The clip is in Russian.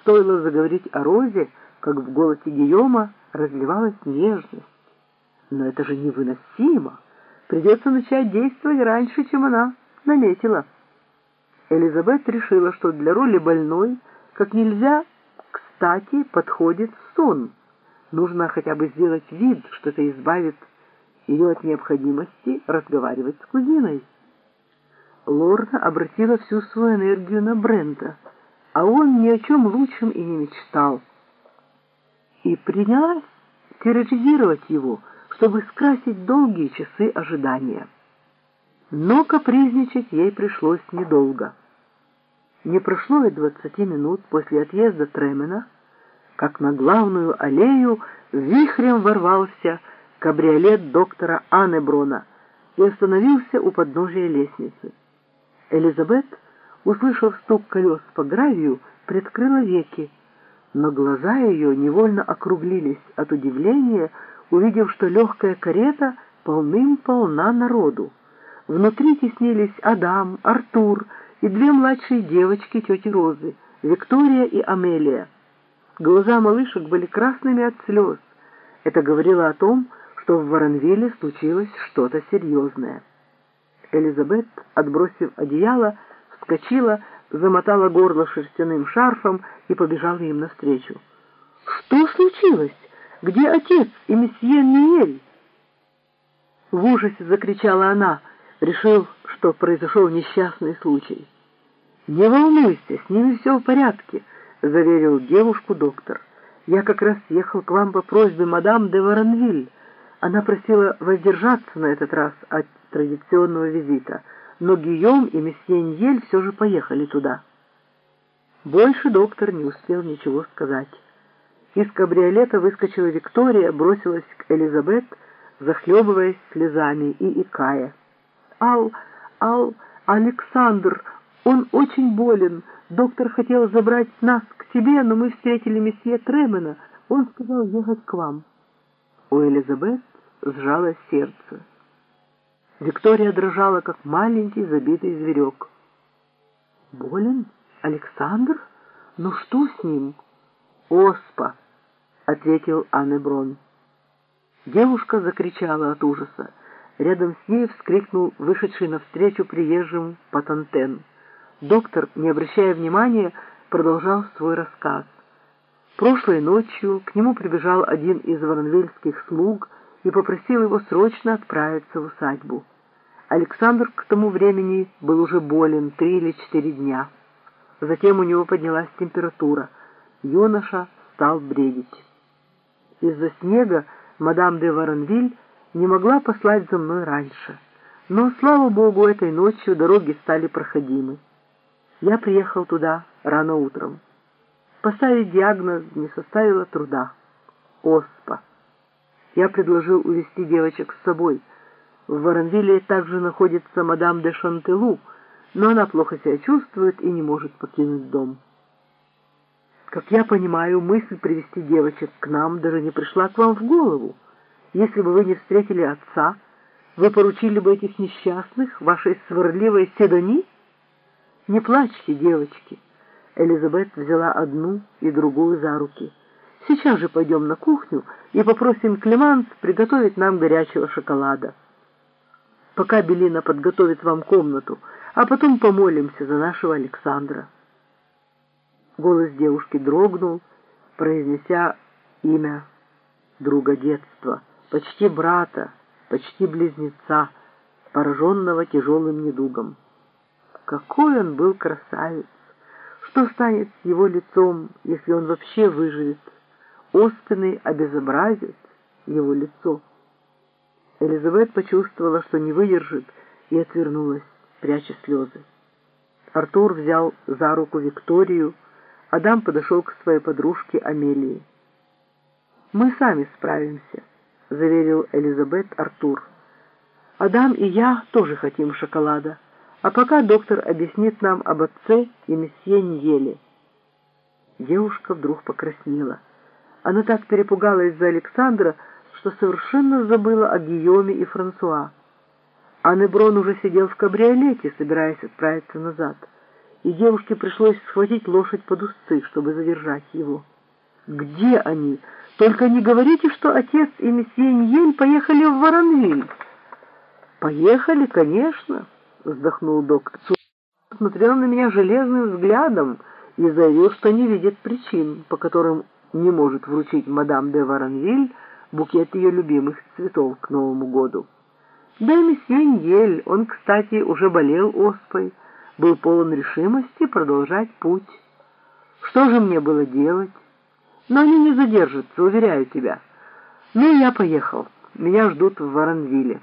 Стоило заговорить о Розе, как в голосе Гийома разливалась нежность. Но это же невыносимо. Придется начать действовать раньше, чем она наметила. Элизабет решила, что для роли больной как нельзя кстати подходит сон. Нужно хотя бы сделать вид, что это избавит ее от необходимости разговаривать с кузиной. Лорна обратила всю свою энергию на Брента, а он ни о чем лучшем и не мечтал. И принялась терроризировать его, чтобы скрасить долгие часы ожидания. Но капризничать ей пришлось недолго. Не прошло и двадцати минут после отъезда Тремена, как на главную аллею вихрем ворвался кабриолет доктора Аннеброна и остановился у подножия лестницы. Элизабет, услышав стук колес по гравию, приоткрыла веки, но глаза ее невольно округлились от удивления, увидев, что легкая карета полным-полна народу. Внутри теснились Адам, Артур и две младшие девочки тети Розы, Виктория и Амелия. Глаза малышек были красными от слез. Это говорило о том, что в Воронвилле случилось что-то серьезное. Элизабет, отбросив одеяло, вскочила, замотала горло шерстяным шарфом и побежала им навстречу. «Что случилось? Где отец и месье Ниель?» В ужасе закричала она, решив, что произошел несчастный случай. «Не волнуйся, с ними все в порядке», — заверил девушку доктор. «Я как раз ехал к вам по просьбе мадам де Воронвиль. Она просила воздержаться на этот раз от традиционного визита, но Гийом и месье Ньель все же поехали туда». Больше доктор не успел ничего сказать. Из кабриолета выскочила Виктория, бросилась к Элизабет, захлебываясь слезами и икая. «Ал, Ал, Александр, он очень болен. Доктор хотел забрать нас к себе, но мы встретили месье Тремена. Он сказал ехать к вам». У Элизабет сжалось сердце. Виктория дрожала, как маленький забитый зверек. «Болен? Александр? Ну что с ним?» «Оспа», — ответил Аннеброн. Девушка закричала от ужаса. Рядом с ней вскрикнул вышедший навстречу приезжим Патантен. Доктор, не обращая внимания, продолжал свой рассказ. Прошлой ночью к нему прибежал один из воронвельских слуг и попросил его срочно отправиться в усадьбу. Александр к тому времени был уже болен три или четыре дня. Затем у него поднялась температура. Юноша стал бредить. Из-за снега мадам де Воронвиль не могла послать за мной раньше. Но, слава богу, этой ночью дороги стали проходимы. Я приехал туда рано утром. Поставить диагноз не составило труда. Оспа. Я предложил увезти девочек с собой. В Воронвилле также находится мадам де Шантелу, но она плохо себя чувствует и не может покинуть дом. Как я понимаю, мысль привести девочек к нам даже не пришла к вам в голову. Если бы вы не встретили отца, вы поручили бы этих несчастных вашей сварливой седони? Не плачьте, девочки. Элизабет взяла одну и другую за руки. Сейчас же пойдем на кухню и попросим Клеманс приготовить нам горячего шоколада. Пока Белина подготовит вам комнату, а потом помолимся за нашего Александра. Голос девушки дрогнул, произнеся имя друга детства — почти брата, почти близнеца, пораженного тяжелым недугом. Какой он был красавец! Что станет с его лицом, если он вообще выживет? Остины обезобразит его лицо. Элизабет почувствовала, что не выдержит, и отвернулась, пряча слезы. Артур взял за руку Викторию, Адам подошел к своей подружке Амелии. «Мы сами справимся». — заверил Элизабет Артур. «Адам и я тоже хотим шоколада, а пока доктор объяснит нам об отце и месье Ньеле». Девушка вдруг покраснела. Она так перепугалась за Александра, что совершенно забыла о Гийоме и Франсуа. Аннеброн уже сидел в кабриолете, собираясь отправиться назад. и девушке пришлось схватить лошадь под узцы, чтобы задержать его. «Где они? Только не говорите, что отец и месье Ньель поехали в Воронвиль». «Поехали, конечно», — вздохнул доктор. Смотрел на меня железным взглядом и заявил, что не видит причин, по которым не может вручить мадам де Воронвиль букет ее любимых цветов к Новому году. Да и месье Ньель, он, кстати, уже болел оспой, был полон решимости продолжать путь. Что же мне было делать? Но они не задержатся, уверяю тебя. Ну, я поехал. Меня ждут в Воронвилле.